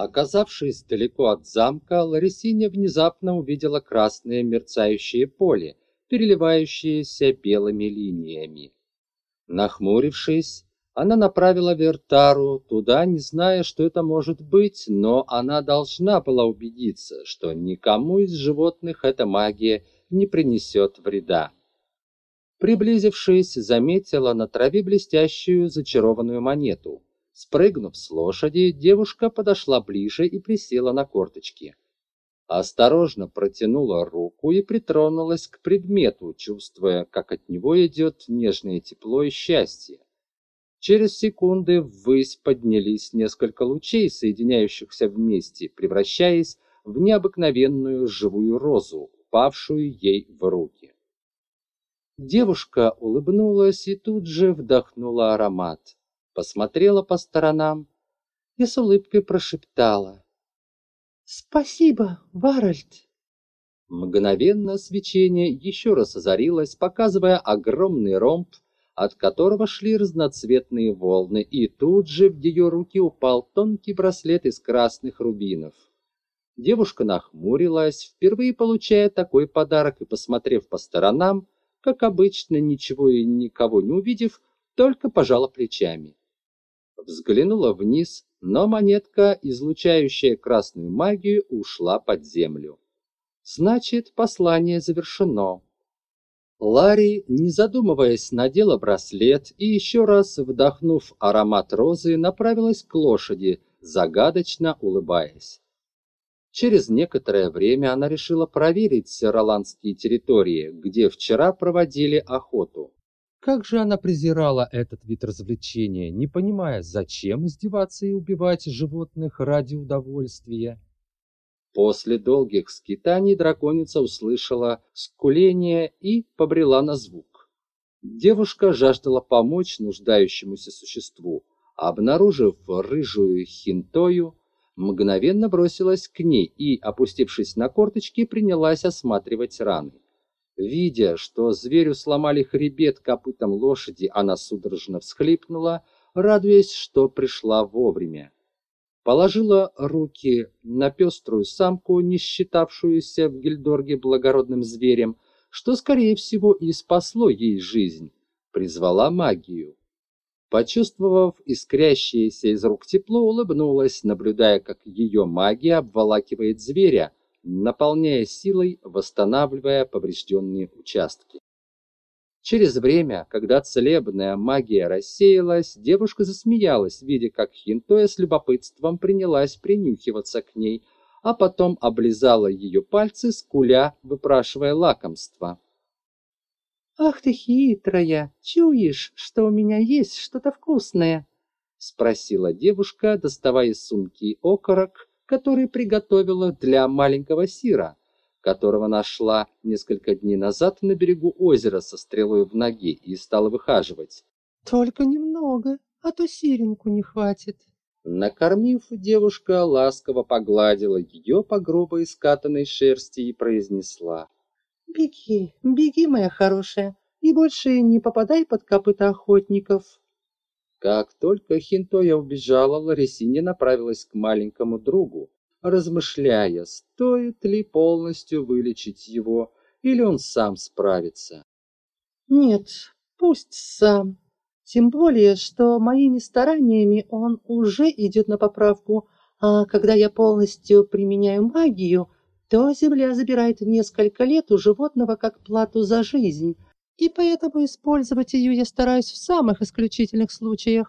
Оказавшись далеко от замка, Ларисиня внезапно увидела красное мерцающее поле, переливающееся белыми линиями. Нахмурившись, она направила Вертару туда, не зная, что это может быть, но она должна была убедиться, что никому из животных эта магия не принесет вреда. Приблизившись, заметила на траве блестящую зачарованную монету. Спрыгнув с лошади, девушка подошла ближе и присела на корточки. Осторожно протянула руку и притронулась к предмету, чувствуя, как от него идет нежное тепло и счастье. Через секунды ввысь поднялись несколько лучей, соединяющихся вместе, превращаясь в необыкновенную живую розу, упавшую ей в руки. Девушка улыбнулась и тут же вдохнула аромат посмотрела по сторонам и с улыбкой прошептала. «Спасибо, Варальд!» Мгновенно свечение еще раз озарилось, показывая огромный ромб, от которого шли разноцветные волны, и тут же в ее руки упал тонкий браслет из красных рубинов. Девушка нахмурилась, впервые получая такой подарок, и, посмотрев по сторонам, как обычно, ничего и никого не увидев, только пожала плечами взглянула вниз, но монетка, излучающая красную магию, ушла под землю. Значит, послание завершено. Ларри, не задумываясь, надела браслет и еще раз вдохнув аромат розы, направилась к лошади, загадочно улыбаясь. Через некоторое время она решила проверить роландские территории, где вчера проводили охоту. Как же она презирала этот вид развлечения, не понимая, зачем издеваться и убивать животных ради удовольствия. После долгих скитаний драконица услышала скуление и побрела на звук. Девушка жаждала помочь нуждающемуся существу, обнаружив рыжую хинтою, мгновенно бросилась к ней и, опустившись на корточки, принялась осматривать раны. Видя, что зверю сломали хребет копытом лошади, она судорожно всхлипнула, радуясь, что пришла вовремя. Положила руки на пеструю самку, не считавшуюся в Гильдорге благородным зверем, что, скорее всего, и спасло ей жизнь, призвала магию. Почувствовав искрящееся из рук тепло, улыбнулась, наблюдая, как ее магия обволакивает зверя, наполняя силой, восстанавливая поврежденные участки. Через время, когда целебная магия рассеялась, девушка засмеялась, видя, как Хинтоя с любопытством принялась принюхиваться к ней, а потом облизала ее пальцы, скуля, выпрашивая лакомство. «Ах ты хитрая! Чуешь, что у меня есть что-то вкусное?» — спросила девушка, доставая из сумки окорок, который приготовила для маленького Сира, которого нашла несколько дней назад на берегу озера со стрелой в ноге и стала выхаживать. «Только немного, а то Сиренку не хватит». Накормив, девушка ласково погладила ее по грубой скатанной шерсти и произнесла. «Беги, беги, моя хорошая, и больше не попадай под копыта охотников». Как только Хинтоя убежала, Ларисиня направилась к маленькому другу, размышляя, стоит ли полностью вылечить его, или он сам справится. «Нет, пусть сам. Тем более, что моими стараниями он уже идет на поправку, а когда я полностью применяю магию, то земля забирает несколько лет у животного как плату за жизнь, и поэтому использовать ее я стараюсь в самых исключительных случаях.